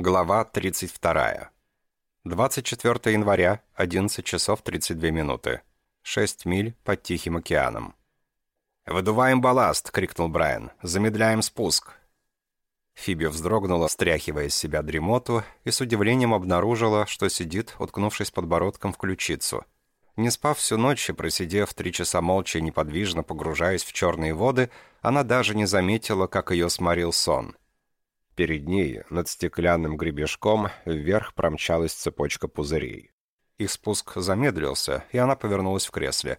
Глава 32. 24 января, 11 часов 32 минуты. 6 миль под Тихим океаном. «Выдуваем балласт!» — крикнул Брайан. «Замедляем спуск!» Фиби вздрогнула, стряхивая из себя дремоту, и с удивлением обнаружила, что сидит, уткнувшись подбородком в ключицу. Не спав всю ночь и просидев три часа молча и неподвижно погружаясь в черные воды, она даже не заметила, как ее сморил сон — Перед ней, над стеклянным гребешком, вверх промчалась цепочка пузырей. Их спуск замедлился, и она повернулась в кресле.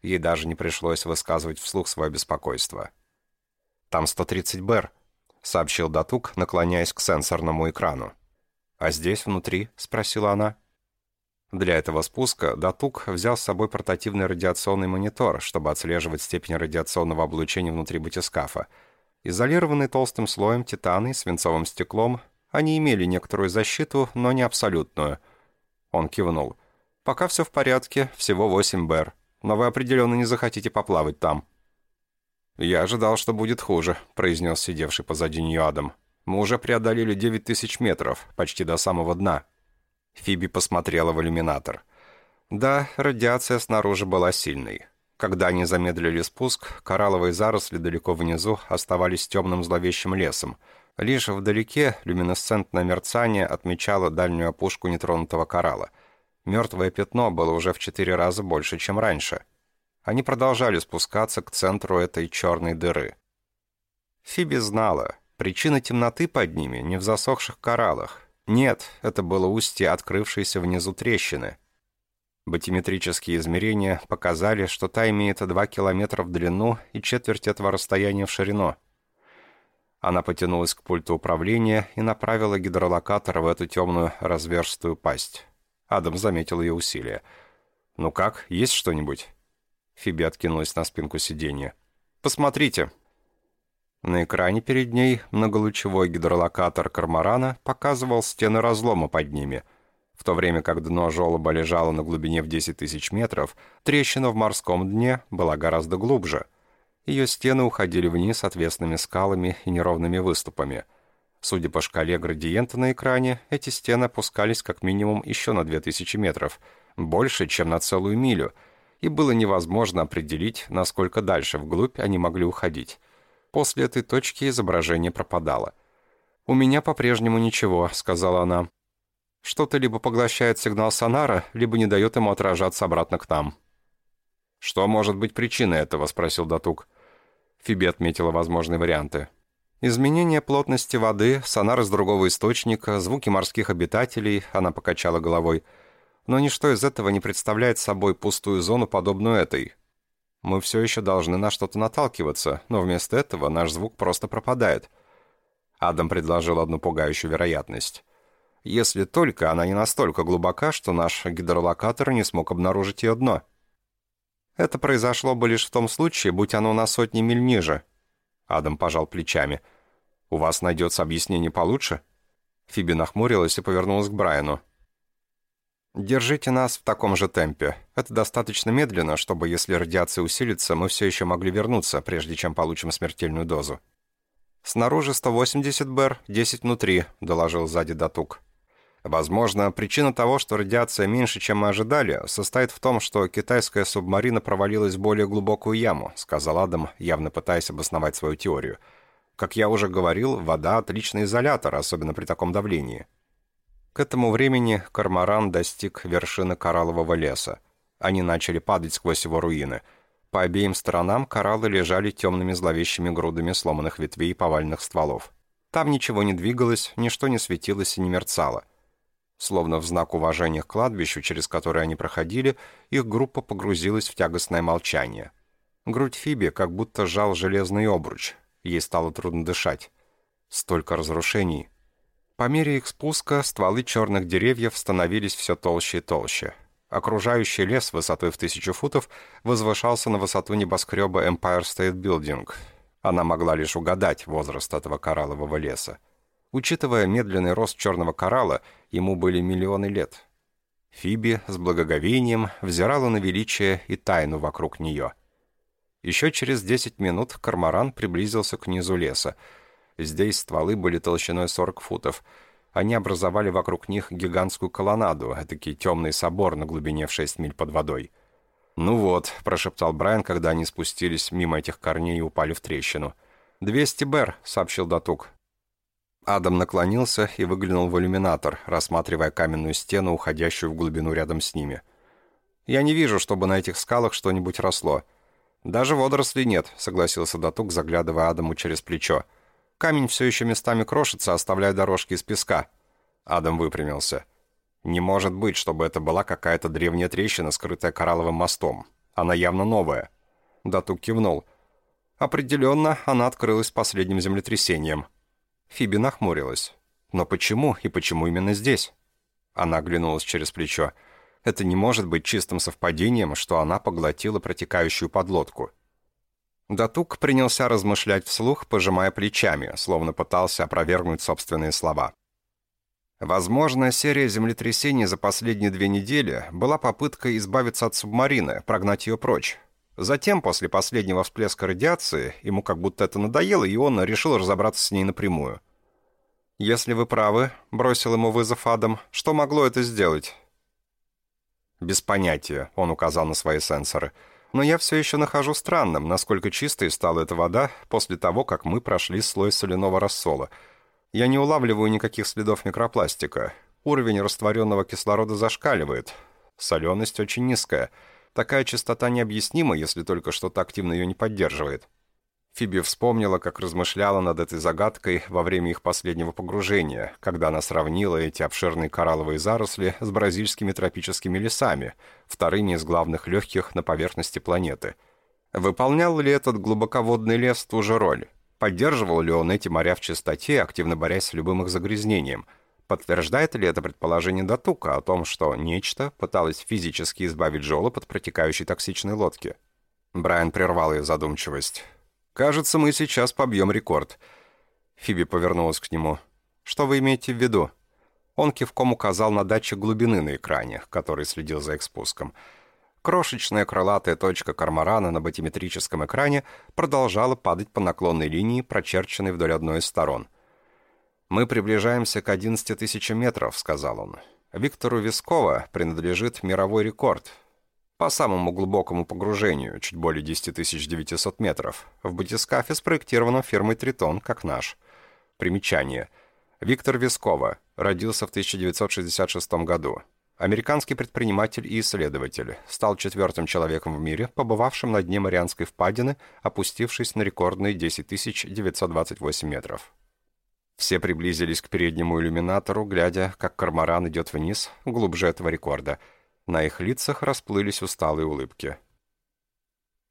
Ей даже не пришлось высказывать вслух свое беспокойство. «Там 130 БР», — сообщил Датук, наклоняясь к сенсорному экрану. «А здесь, внутри?» — спросила она. Для этого спуска Датук взял с собой портативный радиационный монитор, чтобы отслеживать степень радиационного облучения внутри батискафа — Изолированные толстым слоем титана и свинцовым стеклом, они имели некоторую защиту, но не абсолютную. Он кивнул. «Пока все в порядке, всего 8 БР, но вы определенно не захотите поплавать там». «Я ожидал, что будет хуже», — произнес сидевший позади нее Адам. «Мы уже преодолели 9 тысяч метров, почти до самого дна». Фиби посмотрела в иллюминатор. Да, радиация снаружи была сильной. Когда они замедлили спуск, коралловые заросли далеко внизу оставались темным зловещим лесом. Лишь вдалеке люминесцентное мерцание отмечало дальнюю опушку нетронутого коралла. Мертвое пятно было уже в четыре раза больше, чем раньше. Они продолжали спускаться к центру этой черной дыры. Фиби знала, причина темноты под ними не в засохших кораллах. Нет, это было устье открывшейся внизу трещины — Батиметрические измерения показали, что та имеет 2 километра в длину и четверть этого расстояния в ширину. Она потянулась к пульту управления и направила гидролокатор в эту темную разверстую пасть. Адам заметил ее усилия. «Ну как, есть что-нибудь?» Фиби откинулась на спинку сиденья. «Посмотрите!» На экране перед ней многолучевой гидролокатор «Кармарана» показывал стены разлома под ними — в то время как дно желоба лежало на глубине в 10 тысяч метров, трещина в морском дне была гораздо глубже. Ее стены уходили вниз отвесными скалами и неровными выступами. Судя по шкале градиента на экране, эти стены опускались как минимум еще на 2000 метров, больше, чем на целую милю, и было невозможно определить, насколько дальше вглубь они могли уходить. После этой точки изображение пропадало. «У меня по-прежнему ничего», — сказала она. Что-то либо поглощает сигнал сонара, либо не дает ему отражаться обратно к нам. «Что может быть причиной этого?» — спросил Датук. Фиби отметила возможные варианты. Изменение плотности воды, сонар из другого источника, звуки морских обитателей, она покачала головой. Но ничто из этого не представляет собой пустую зону, подобную этой. Мы все еще должны на что-то наталкиваться, но вместо этого наш звук просто пропадает. Адам предложил одну пугающую вероятность если только она не настолько глубока, что наш гидролокатор не смог обнаружить ее дно. Это произошло бы лишь в том случае, будь оно на сотни миль ниже. Адам пожал плечами. «У вас найдется объяснение получше?» Фиби нахмурилась и повернулась к Брайану. «Держите нас в таком же темпе. Это достаточно медленно, чтобы, если радиация усилится, мы все еще могли вернуться, прежде чем получим смертельную дозу». «Снаружи 180 БР, 10 внутри», — доложил сзади Датук. Возможно, причина того, что радиация меньше, чем мы ожидали, состоит в том, что китайская субмарина провалилась в более глубокую яму, сказал Адам, явно пытаясь обосновать свою теорию. Как я уже говорил, вода – отличный изолятор, особенно при таком давлении. К этому времени Кармаран достиг вершины кораллового леса. Они начали падать сквозь его руины. По обеим сторонам кораллы лежали темными зловещими грудами сломанных ветвей и поваленных стволов. Там ничего не двигалось, ничто не светилось и не мерцало. Словно в знак уважения к кладбищу, через которое они проходили, их группа погрузилась в тягостное молчание. Грудь Фиби как будто сжал железный обруч. Ей стало трудно дышать. Столько разрушений. По мере их спуска стволы черных деревьев становились все толще и толще. Окружающий лес высотой в тысячу футов возвышался на высоту небоскреба Empire State Building. Она могла лишь угадать возраст этого кораллового леса. Учитывая медленный рост черного коралла, ему были миллионы лет. Фиби с благоговением взирала на величие и тайну вокруг нее. Еще через 10 минут Кармаран приблизился к низу леса. Здесь стволы были толщиной 40 футов. Они образовали вокруг них гигантскую колоннаду, этакий темный собор на глубине в 6 миль под водой. «Ну вот», — прошептал Брайан, когда они спустились мимо этих корней и упали в трещину. «Двести бер», — сообщил Датук. Адам наклонился и выглянул в иллюминатор, рассматривая каменную стену, уходящую в глубину рядом с ними. «Я не вижу, чтобы на этих скалах что-нибудь росло». «Даже водорослей нет», — согласился Датук, заглядывая Адаму через плечо. «Камень все еще местами крошится, оставляя дорожки из песка». Адам выпрямился. «Не может быть, чтобы это была какая-то древняя трещина, скрытая коралловым мостом. Она явно новая». Датук кивнул. «Определенно, она открылась последним землетрясением». Фиби нахмурилась. «Но почему? И почему именно здесь?» Она оглянулась через плечо. «Это не может быть чистым совпадением, что она поглотила протекающую подлодку». Датук принялся размышлять вслух, пожимая плечами, словно пытался опровергнуть собственные слова. Возможно, серия землетрясений за последние две недели была попыткой избавиться от субмарины, прогнать ее прочь. Затем, после последнего всплеска радиации, ему как будто это надоело, и он решил разобраться с ней напрямую. «Если вы правы», — бросил ему вызов Адам, — «что могло это сделать?» «Без понятия», — он указал на свои сенсоры. «Но я все еще нахожу странным, насколько чистой стала эта вода после того, как мы прошли слой соляного рассола. Я не улавливаю никаких следов микропластика. Уровень растворенного кислорода зашкаливает. Соленость очень низкая». Такая частота необъяснима, если только что-то активно ее не поддерживает. Фиби вспомнила, как размышляла над этой загадкой во время их последнего погружения, когда она сравнила эти обширные коралловые заросли с бразильскими тропическими лесами, вторыми из главных легких на поверхности планеты. Выполнял ли этот глубоководный лес ту же роль? Поддерживал ли он эти моря в чистоте, активно борясь с любым их загрязнением – Подтверждает ли это предположение Датука о том, что нечто пыталось физически избавить Джола от протекающей токсичной лодки? Брайан прервал ее задумчивость. «Кажется, мы сейчас побьем рекорд». Фиби повернулась к нему. «Что вы имеете в виду?» Он кивком указал на датчик глубины на экране, который следил за их спуском. Крошечная крылатая точка кармарана на батиметрическом экране продолжала падать по наклонной линии, прочерченной вдоль одной из сторон – «Мы приближаемся к 11 тысячам метров», — сказал он. «Виктору Вискова принадлежит мировой рекорд. По самому глубокому погружению, чуть более 10 900 метров, в батискафе, спроектированном фирмой «Тритон», как наш. Примечание. Виктор Вискова родился в 1966 году. Американский предприниматель и исследователь. Стал четвертым человеком в мире, побывавшим на дне Марианской впадины, опустившись на рекордные 10 928 метров. Все приблизились к переднему иллюминатору, глядя, как кармаран идет вниз, глубже этого рекорда. На их лицах расплылись усталые улыбки.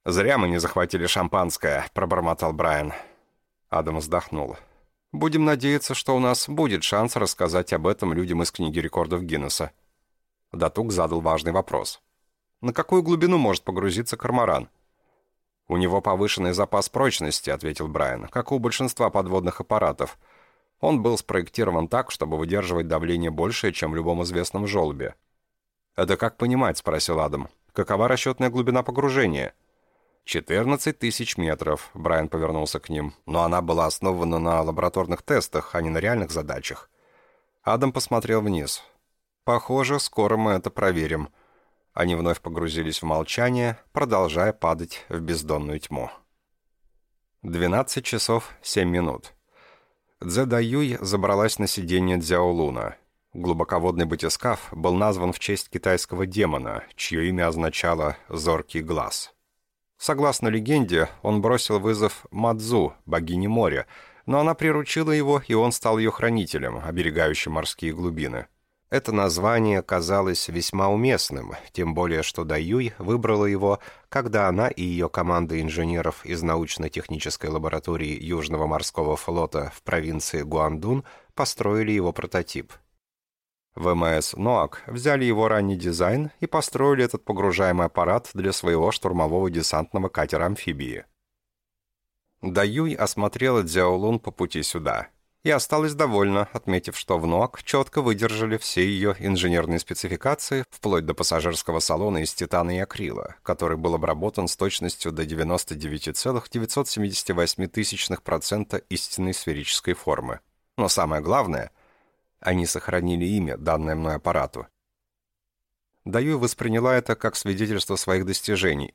«Зря мы не захватили шампанское», — пробормотал Брайан. Адам вздохнул. «Будем надеяться, что у нас будет шанс рассказать об этом людям из книги рекордов Гиннесса». Датук задал важный вопрос. «На какую глубину может погрузиться кармаран?» «У него повышенный запас прочности», — ответил Брайан, «как у большинства подводных аппаратов. Он был спроектирован так, чтобы выдерживать давление большее, чем в любом известном желобе. «Это как понимать?» – спросил Адам. «Какова расчетная глубина погружения?» «14 тысяч метров», – Брайан повернулся к ним. «Но она была основана на лабораторных тестах, а не на реальных задачах». Адам посмотрел вниз. «Похоже, скоро мы это проверим». Они вновь погрузились в молчание, продолжая падать в бездонную тьму. 12 часов 7 минут. Цзэ Даюй забралась на сиденье Дзяолуна. Глубоководный батискаф был назван в честь китайского демона, чье имя означало «зоркий глаз». Согласно легенде, он бросил вызов Мадзу, богине моря, но она приручила его, и он стал ее хранителем, оберегающим морские глубины. Это название казалось весьма уместным, тем более что Даюй выбрала его, когда она и ее команда инженеров из научно-технической лаборатории Южного морского флота в провинции Гуандун построили его прототип. ВМС «Ноак» взяли его ранний дизайн и построили этот погружаемый аппарат для своего штурмового десантного катера-амфибии. Даюй осмотрела Дзяолун по пути сюда – и осталась довольна, отметив, что в НОАК четко выдержали все ее инженерные спецификации, вплоть до пассажирского салона из титана и акрила, который был обработан с точностью до 99,978% истинной сферической формы. Но самое главное, Они сохранили имя, данное мной аппарату. Даю восприняла это как свидетельство своих достижений.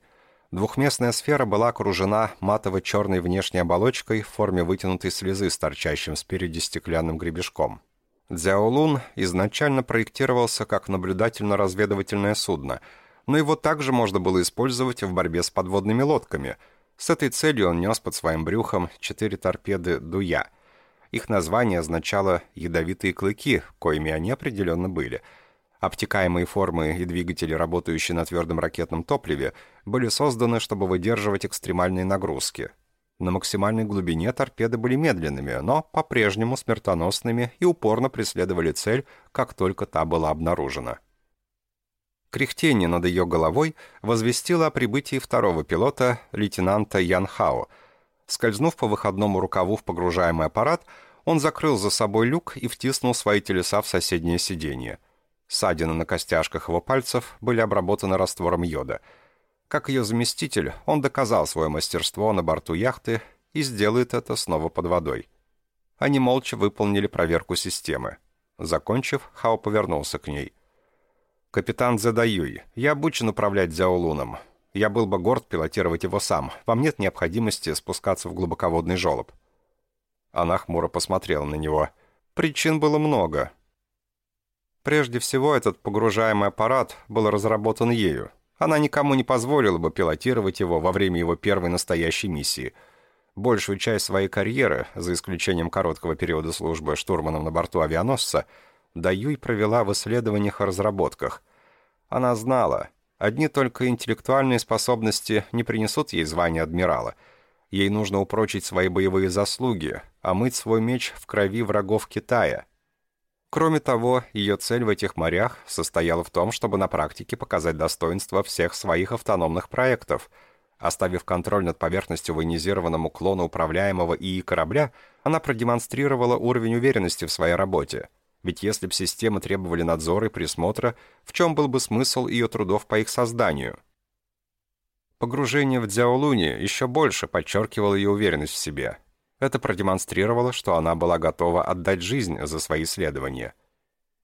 Двухместная сфера была окружена матово-черной внешней оболочкой в форме вытянутой слезы с торчащим спереди стеклянным гребешком. Дзяолун изначально проектировался как наблюдательно-разведывательное судно, но его также можно было использовать в борьбе с подводными лодками. С этой целью он нес под своим брюхом четыре торпеды «Дуя». Их название означало «ядовитые клыки», коими они определенно были. Обтекаемые формы и двигатели, работающие на твердом ракетном топливе, были созданы, чтобы выдерживать экстремальные нагрузки – на максимальной глубине торпеды были медленными, но по-прежнему смертоносными и упорно преследовали цель, как только та была обнаружена. Кряхтение над ее головой возвестило о прибытии второго пилота, лейтенанта Ян Хао. Скользнув по выходному рукаву в погружаемый аппарат, он закрыл за собой люк и втиснул свои телеса в соседнее сиденье. Ссадины на костяшках его пальцев были обработаны раствором йода — как ее заместитель, он доказал свое мастерство на борту яхты и сделает это снова под водой. Они молча выполнили проверку системы. Закончив, Хао повернулся к ней. «Капитан Задаюй, я обучен управлять Дзяолуном. Я был бы горд пилотировать его сам. Вам нет необходимости спускаться в глубоководный желоб». Она хмуро посмотрела на него. Причин было много. Прежде всего, этот погружаемый аппарат был разработан ею. Она никому не позволила бы пилотировать его во время его первой настоящей миссии. Большую часть своей карьеры, за исключением короткого периода службы штурманом на борту авианосца, Даюй провела в исследованиях и разработках. Она знала, одни только интеллектуальные способности не принесут ей звания адмирала. Ей нужно упрочить свои боевые заслуги, а мыть свой меч в крови врагов Китая – Кроме того, ее цель в этих морях состояла в том, чтобы на практике показать достоинство всех своих автономных проектов. Оставив контроль над поверхностью военизированному клону управляемого ИИ корабля, она продемонстрировала уровень уверенности в своей работе. Ведь если бы системы требовали надзора и присмотра, в чем был бы смысл ее трудов по их созданию? Погружение в Дзяолуни еще больше подчеркивало ее уверенность в себе – это продемонстрировало, что она была готова отдать жизнь за свои исследования.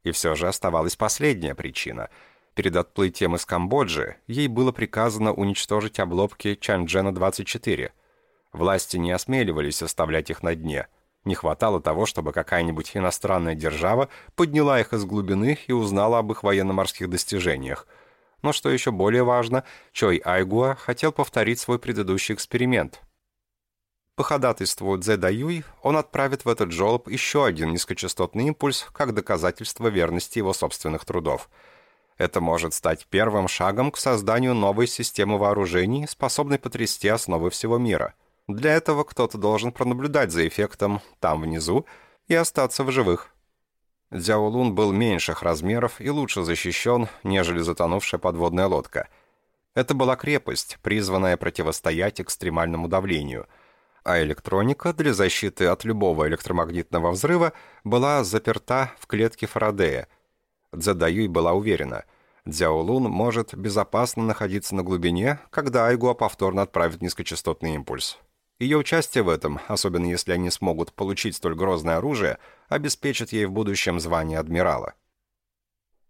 И все же оставалась последняя причина. Перед отплытием из Камбоджи ей было приказано уничтожить обломки Чанчжена-24. Власти не осмеливались оставлять их на дне. Не хватало того, чтобы какая-нибудь иностранная держава подняла их из глубины и узнала об их военно-морских достижениях. Но что еще более важно, Чой Айгуа хотел повторить свой предыдущий эксперимент – по ходатайству Дзе Даюй он отправит в этот жолоб еще один низкочастотный импульс как доказательство верности его собственных трудов. Это может стать первым шагом к созданию новой системы вооружений, способной потрясти основы всего мира. Для этого кто-то должен пронаблюдать за эффектом там внизу и остаться в живых. Дзяолун был меньших размеров и лучше защищен, нежели затонувшая подводная лодка. Это была крепость, призванная противостоять экстремальному давлению – а электроника для защиты от любого электромагнитного взрыва была заперта в клетке Фарадея. Дзадаюй была уверена, Дзяолун может безопасно находиться на глубине, когда Айгуа повторно отправит низкочастотный импульс. Ее участие в этом, особенно если они смогут получить столь грозное оружие, обеспечит ей в будущем звание адмирала.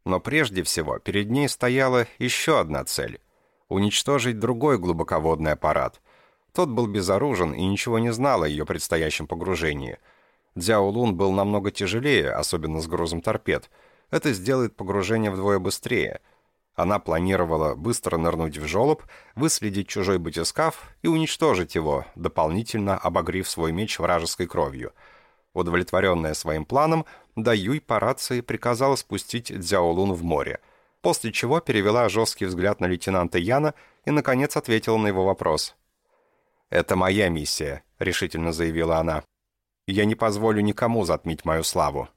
Но прежде всего перед ней стояла еще одна цель — уничтожить другой глубоководный аппарат — тот был безоружен и ничего не знал о ее предстоящем погружении. Дзяо Лун был намного тяжелее, особенно с грузом торпед. Это сделает погружение вдвое быстрее. Она планировала быстро нырнуть в желоб, выследить чужой батискаф и уничтожить его, дополнительно обогрев свой меч вражеской кровью. Удовлетворенная своим планом, Даюй по рации приказала спустить Дзяолун в море, после чего перевела жесткий взгляд на лейтенанта Яна и, наконец, ответила на его вопрос – «Это моя миссия», — решительно заявила она. «Я не позволю никому затмить мою славу».